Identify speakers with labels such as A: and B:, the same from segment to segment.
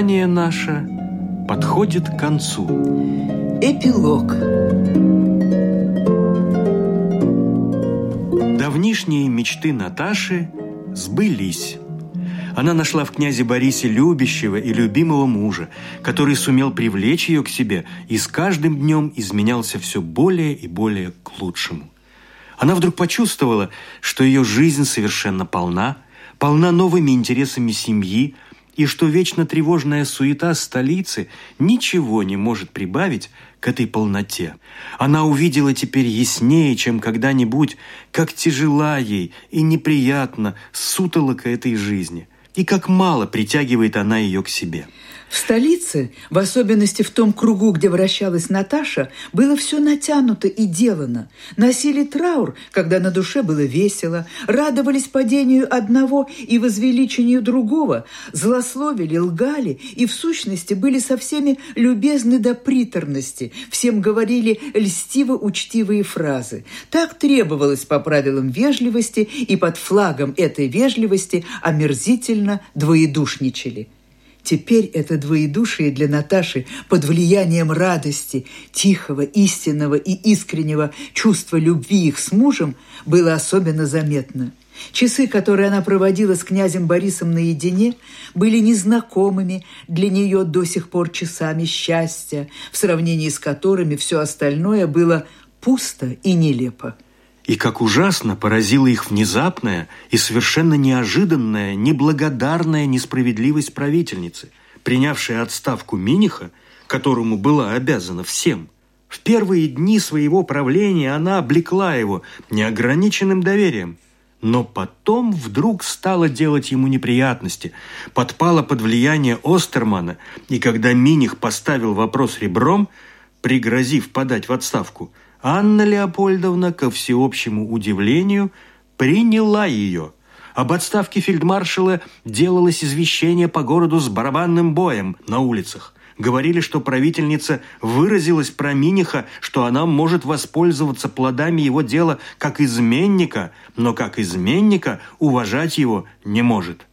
A: повествование наше подходит к концу.
B: Эпилог.
A: Давнишние мечты Наташи сбылись. Она нашла в князе Борисе любящего и любимого мужа, который сумел привлечь ее к себе и с каждым днем изменялся все более и более к лучшему. Она вдруг почувствовала, что ее жизнь совершенно полна, полна новыми интересами семьи, и что вечно тревожная суета столицы ничего не может прибавить к этой полноте. Она увидела теперь яснее, чем когда-нибудь, как тяжела ей и неприятно сутолока этой жизни, и как мало притягивает она ее к себе.
B: В столице, в особенности в том кругу, где вращалась Наташа, было все натянуто и делано. Носили траур, когда на душе было весело, радовались падению одного и возвеличению другого, злословили, лгали и в сущности были со всеми любезны до приторности, всем говорили льстиво-учтивые фразы. Так требовалось по правилам вежливости, и под флагом этой вежливости омерзительно двоедушничали. Теперь это двоедушие для Наташи под влиянием радости, тихого, истинного и искреннего чувства любви их с мужем было особенно заметно. Часы, которые она проводила с князем Борисом наедине, были незнакомыми для нее до сих пор часами счастья, в сравнении с которыми все остальное было пусто и нелепо.
A: И как ужасно поразила их внезапная и совершенно неожиданная, неблагодарная несправедливость правительницы, принявшая отставку Миниха, которому была обязана всем. В первые дни своего правления она облекла его неограниченным доверием, но потом вдруг стала делать ему неприятности, подпала под влияние Остермана, и когда Миних поставил вопрос ребром, пригрозив подать в отставку – Анна Леопольдовна, ко всеобщему удивлению, приняла ее. Об отставке фельдмаршала делалось извещение по городу с барабанным боем на улицах. Говорили, что правительница выразилась про Миниха, что она может воспользоваться плодами его дела как изменника, но как изменника уважать его не может.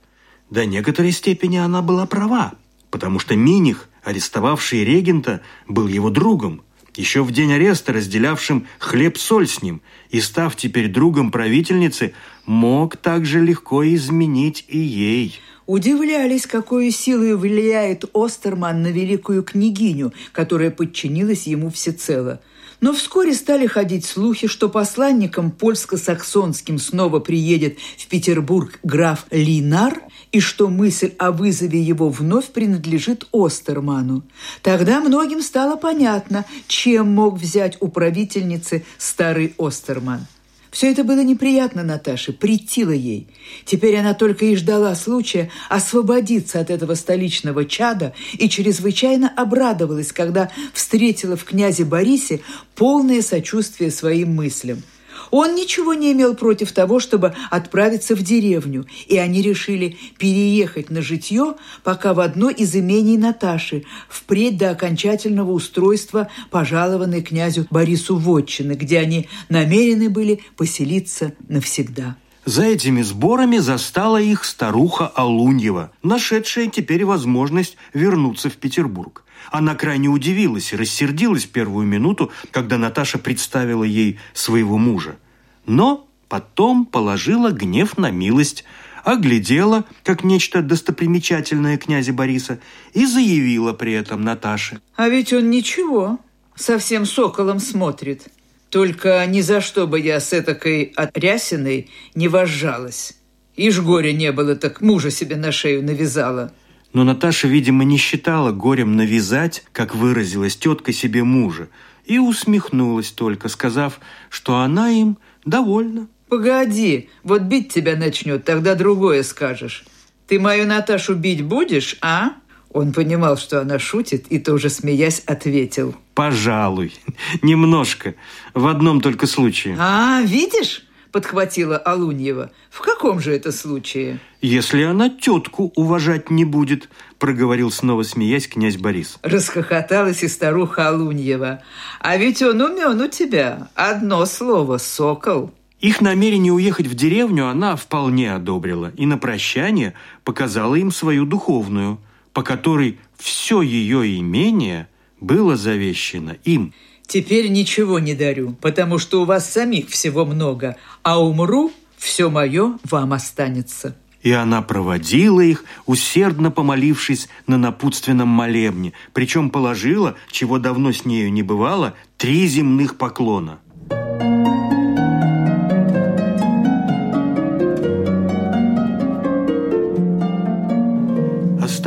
A: До некоторой степени она была права, потому что Миних, арестовавший регента, был его другом – еще в день ареста разделявшим хлеб-соль с ним и став теперь другом правительницы, мог также легко изменить и ей.
B: Удивлялись, какой силой влияет Остерман на великую княгиню, которая подчинилась ему всецело – но вскоре стали ходить слухи, что посланником польско-саксонским снова приедет в Петербург граф Линар, и что мысль о вызове его вновь принадлежит Остерману. Тогда многим стало понятно, чем мог взять у правительницы старый Остерман – все это было неприятно Наташе, притило ей. Теперь она только и ждала случая освободиться от этого столичного чада и чрезвычайно обрадовалась, когда встретила в князе Борисе полное сочувствие своим мыслям – он ничего не имел против того, чтобы отправиться в деревню, и они решили переехать на житье пока в одно из имений Наташи, впредь до окончательного устройства пожалованной князю Борису Вотчины, где они намерены были поселиться навсегда.
A: За этими сборами застала их старуха Алуньева, нашедшая теперь возможность вернуться в Петербург. Она крайне удивилась и рассердилась первую минуту, когда Наташа представила ей своего мужа. Но потом положила гнев на милость, оглядела, как нечто достопримечательное князя Бориса, и заявила при этом Наташе.
B: «А ведь он ничего, совсем соколом смотрит. Только ни за что бы я с этакой отрясиной не вожжалась. Ишь горя не было, так мужа себе на шею навязала».
A: Но Наташа, видимо, не считала горем навязать, как выразилась тетка себе мужа, и усмехнулась только, сказав, что она им довольна.
B: «Погоди, вот бить тебя начнет, тогда другое скажешь. Ты мою Наташу бить будешь, а?» Он понимал, что она шутит, и тоже, смеясь, ответил.
A: «Пожалуй. Немножко. В одном только случае».
B: «А, видишь?» – подхватила Алуньева. «В каком же это случае?»
A: «Если она тетку уважать не будет», – проговорил снова, смеясь, князь Борис.
B: Расхохоталась и старуха Алуньева. «А ведь он умен у тебя. Одно слово – сокол».
A: Их намерение уехать в деревню она вполне одобрила и на прощание показала им свою духовную – по которой все ее имение было завещено им.
B: Теперь ничего не дарю, потому что у вас самих всего много, а умру, все мое вам останется.
A: И она проводила их, усердно помолившись на напутственном молебне, причем положила, чего давно с нею не бывало, три земных поклона –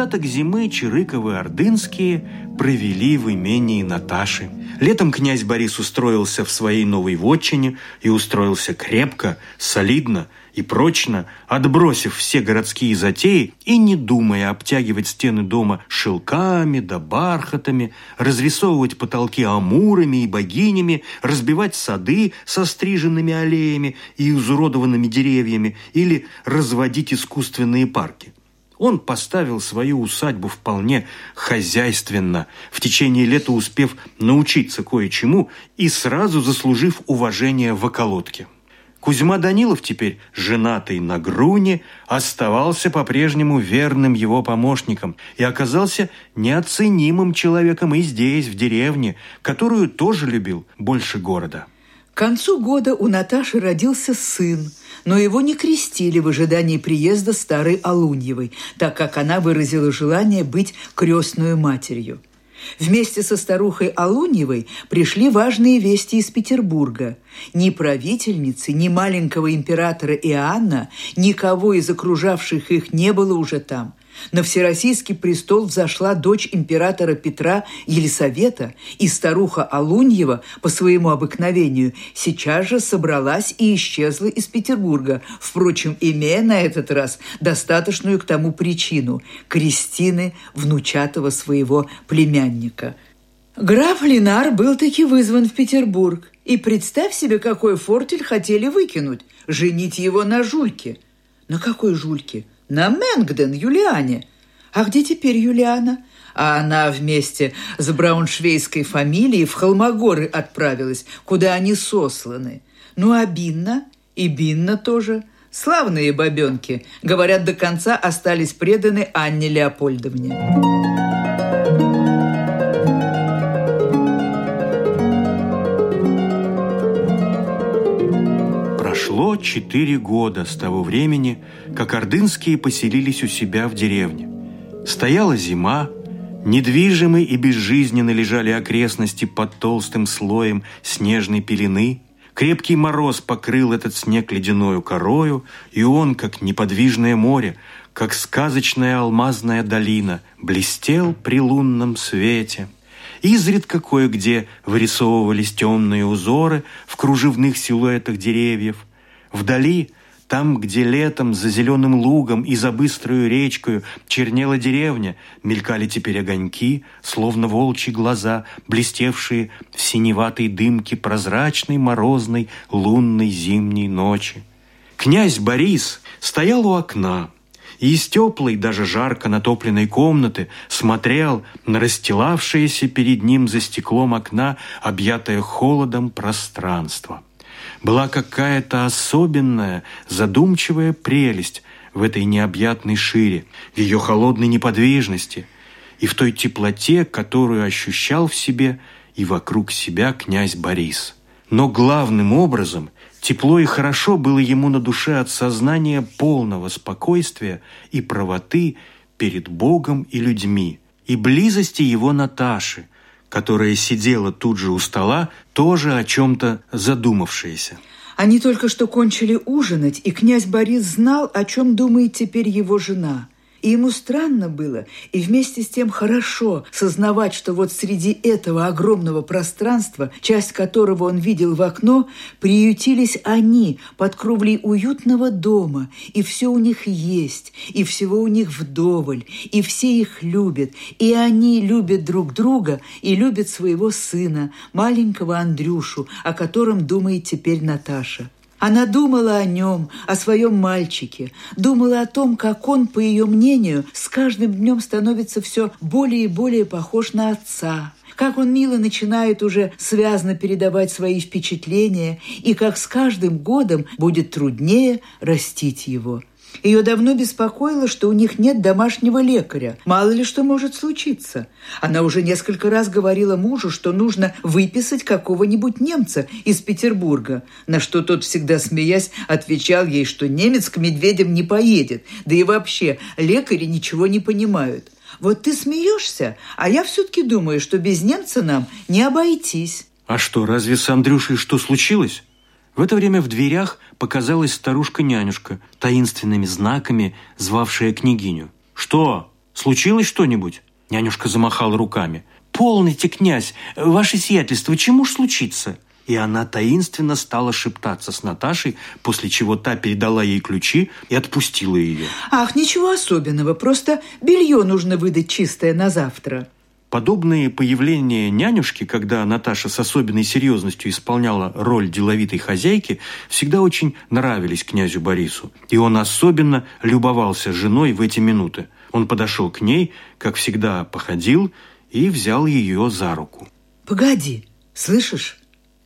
A: Остаток зимы Чирыковы-Ордынские провели в имении Наташи. Летом князь Борис устроился в своей новой вотчине и устроился крепко, солидно и прочно, отбросив все городские затеи и не думая обтягивать стены дома шелками да бархатами, разрисовывать потолки амурами и богинями, разбивать сады со стриженными аллеями и изуродованными деревьями или разводить искусственные парки – он поставил свою усадьбу вполне хозяйственно, в течение лета успев научиться кое-чему и сразу заслужив уважение в околотке. Кузьма Данилов теперь, женатый на Груне, оставался по-прежнему верным его помощником и оказался неоценимым человеком и здесь, в деревне, которую тоже любил больше города.
B: К концу года у Наташи родился сын – но его не крестили в ожидании приезда старой Алуньевой, так как она выразила желание быть крестную матерью. Вместе со старухой Алуньевой пришли важные вести из Петербурга. Ни правительницы, ни маленького императора Иоанна, никого из окружавших их не было уже там. На всероссийский престол взошла дочь императора Петра Елисавета, и старуха Алуньева по своему обыкновению сейчас же собралась и исчезла из Петербурга, впрочем, имея на этот раз достаточную к тому причину – Кристины, внучатого своего племянника. Граф Ленар был таки вызван в Петербург, и представь себе, какой фортель хотели выкинуть – женить его на Жульке. На какой Жульке? На Мэнгден, Юлиане. А где теперь Юлиана? А она вместе с брауншвейской фамилией в Холмогоры отправилась, куда они сосланы. Ну, а Бинна? И Бинна тоже. Славные бабенки. Говорят, до конца остались преданы Анне Леопольдовне.
A: Четыре года с того времени, как ордынские поселились у себя в деревне. Стояла зима, недвижимы и безжизненно лежали окрестности под толстым слоем снежной пелены. Крепкий мороз покрыл этот снег ледяною корою, и он, как неподвижное море, как сказочная алмазная долина, блестел при лунном свете – Изредка кое-где вырисовывались темные узоры в кружевных силуэтах деревьев. Вдали, там, где летом за зеленым лугом и за быструю речкою чернела деревня, мелькали теперь огоньки, словно волчьи глаза, блестевшие в синеватой дымке прозрачной морозной лунной зимней ночи. Князь Борис стоял у окна, и из теплой, даже жарко натопленной комнаты смотрел на расстилавшееся перед ним за стеклом окна, объятое холодом пространство – была какая-то особенная, задумчивая прелесть в этой необъятной шире, в ее холодной неподвижности и в той теплоте, которую ощущал в себе и вокруг себя князь Борис. Но главным образом тепло и хорошо было ему на душе от сознания полного спокойствия и правоты перед Богом и людьми, и близости его Наташи, которая сидела тут же у стола, тоже о чем-то задумавшаяся.
B: Они только что кончили ужинать, и князь Борис знал, о чем думает теперь его жена – и ему странно было, и вместе с тем хорошо сознавать, что вот среди этого огромного пространства, часть которого он видел в окно, приютились они под кровлей уютного дома, и все у них есть, и всего у них вдоволь, и все их любят, и они любят друг друга и любят своего сына, маленького Андрюшу, о котором думает теперь Наташа. Она думала о нем, о своем мальчике, думала о том, как он, по ее мнению, с каждым днем становится все более и более похож на отца, как он мило начинает уже связно передавать свои впечатления и как с каждым годом будет труднее растить его. Ее давно беспокоило, что у них нет домашнего лекаря. Мало ли что может случиться. Она уже несколько раз говорила мужу, что нужно выписать какого-нибудь немца из Петербурга, на что тот, всегда смеясь, отвечал ей, что немец к медведям не поедет, да и вообще лекари ничего не понимают. Вот ты смеешься, а я все-таки думаю, что без немца нам не обойтись.
A: А что, разве с Андрюшей что случилось? В это время в дверях показалась старушка-нянюшка, таинственными знаками звавшая княгиню. «Что? Случилось что-нибудь?» Нянюшка замахала руками. «Полните, князь! Ваше сиятельство, чему ж случится?» И она таинственно стала шептаться с Наташей, после чего та передала ей ключи и отпустила ее.
B: «Ах, ничего особенного, просто белье нужно выдать чистое на завтра».
A: Подобные появления нянюшки, когда Наташа с особенной серьезностью исполняла роль деловитой хозяйки, всегда очень нравились князю Борису. И он особенно любовался женой в эти минуты. Он подошел к ней, как всегда походил, и взял ее за руку.
B: «Погоди, слышишь?»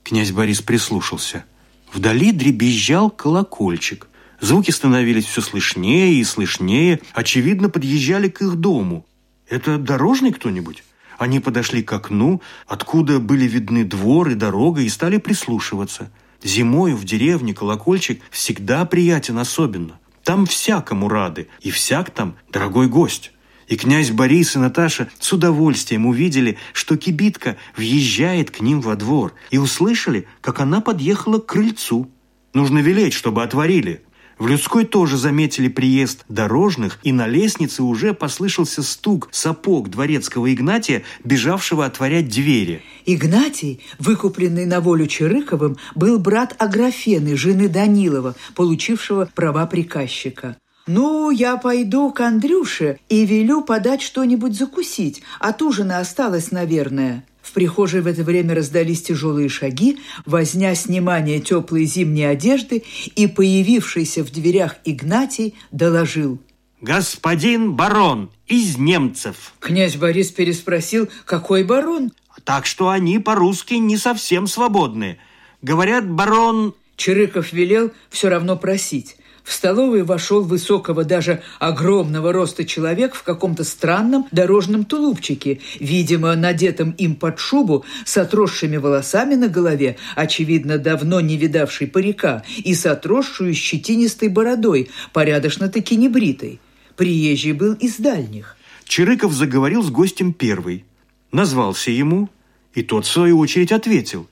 A: Князь Борис прислушался. Вдали дребезжал колокольчик. Звуки становились все слышнее и слышнее, очевидно, подъезжали к их дому. «Это дорожный кто-нибудь?» Они подошли к окну, откуда были видны двор и дорога, и стали прислушиваться. Зимою в деревне колокольчик всегда приятен особенно. Там всякому рады, и всяк там дорогой гость. И князь Борис и Наташа с удовольствием увидели, что кибитка въезжает к ним во двор, и услышали, как она подъехала к крыльцу. Нужно велеть, чтобы отворили. В людской тоже заметили приезд дорожных, и на лестнице уже послышался стук сапог дворецкого Игнатия, бежавшего отворять двери.
B: Игнатий, выкупленный на волю Чирыковым, был брат Аграфены, жены Данилова, получившего права приказчика. «Ну, я пойду к Андрюше и велю подать что-нибудь закусить. От ужина осталось, наверное». В прихожей в это время раздались тяжелые шаги, возня снимания теплой зимней одежды, и появившийся в дверях Игнатий доложил.
A: «Господин барон из немцев!»
B: Князь Борис переспросил, какой барон?
A: «Так что они по-русски не совсем свободны. Говорят, барон...»
B: Чирыков велел все равно просить. В столовую вошел высокого, даже огромного роста человек в каком-то странном дорожном тулупчике, видимо, надетом им под шубу, с отросшими волосами на голове, очевидно, давно не видавший парика, и с отросшую щетинистой бородой, порядочно-таки небритой. Приезжий был из дальних.
A: Чирыков заговорил с гостем первый. Назвался ему, и тот, в свою очередь, ответил.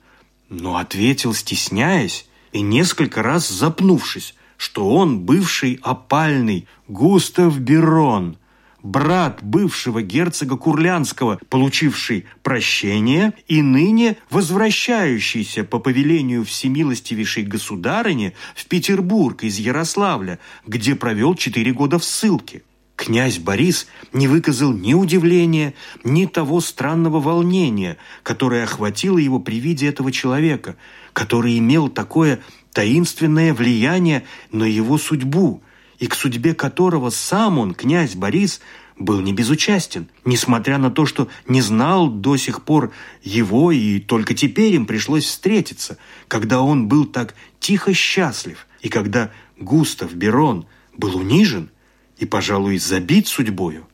A: Но ответил, стесняясь и несколько раз запнувшись, что он бывший опальный Густав Берон, брат бывшего герцога Курлянского, получивший прощение и ныне возвращающийся по повелению всемилостивейшей государыни в Петербург из Ярославля, где провел четыре года в ссылке. Князь Борис не выказал ни удивления, ни того странного волнения, которое охватило его при виде этого человека, который имел такое таинственное влияние на его судьбу, и к судьбе которого сам он, князь Борис, был не безучастен, несмотря на то, что не знал до сих пор его, и только теперь им пришлось встретиться, когда он был так тихо счастлив, и когда Густав Берон был унижен и, пожалуй, забит судьбою.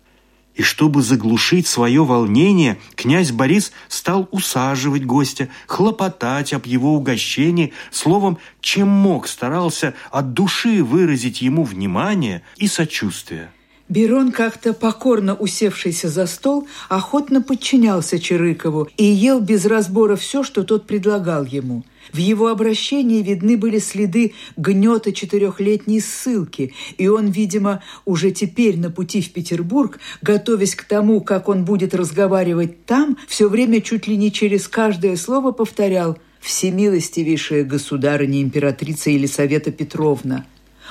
A: И чтобы заглушить свое волнение, князь Борис стал усаживать гостя, хлопотать об его угощении, словом, чем мог, старался от души выразить ему внимание и сочувствие.
B: Берон, как-то покорно усевшийся за стол, охотно подчинялся Чирыкову и ел без разбора все, что тот предлагал ему. В его обращении видны были следы гнета четырехлетней ссылки, и он, видимо, уже теперь на пути в Петербург, готовясь к тому, как он будет разговаривать там, все время чуть ли не через каждое слово повторял «Всемилостивейшая государыня императрица Елисавета Петровна».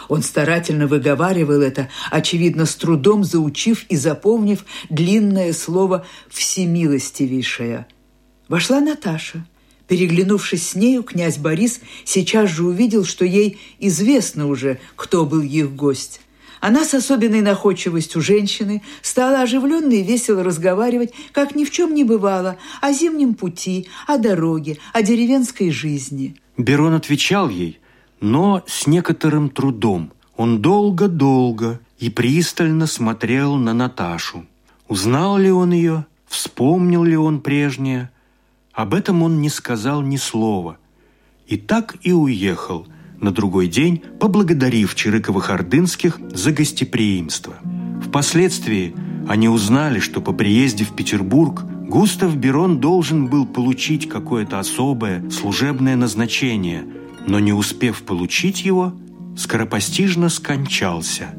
B: Он старательно выговаривал это, очевидно, с трудом заучив и запомнив длинное слово «всемилостивейшая». Вошла Наташа. Переглянувшись с нею, князь Борис сейчас же увидел, что ей известно уже, кто был их гость. Она с особенной находчивостью женщины стала оживленно и весело разговаривать, как ни в чем не бывало, о зимнем пути, о дороге, о деревенской жизни.
A: Берон отвечал ей – но с некоторым трудом. Он долго-долго и пристально смотрел на Наташу. Узнал ли он ее, вспомнил ли он прежнее, об этом он не сказал ни слова. И так и уехал – на другой день поблагодарив Чирыковых-Ордынских за гостеприимство. Впоследствии они узнали, что по приезде в Петербург Густав Берон должен был получить какое-то особое служебное назначение, но не успев получить его, скоропостижно скончался,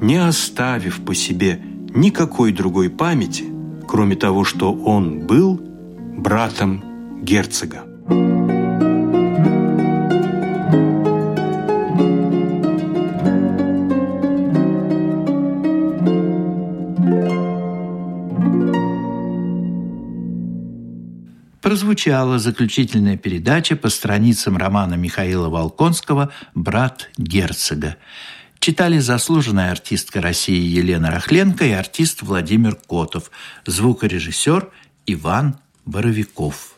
A: не оставив по себе никакой другой памяти, кроме того, что он был братом герцога.
C: Прозвучала заключительная передача по страницам романа Михаила Волконского «Брат герцога». Читали заслуженная артистка России Елена Рахленко и артист Владимир Котов, звукорежиссер Иван Боровиков.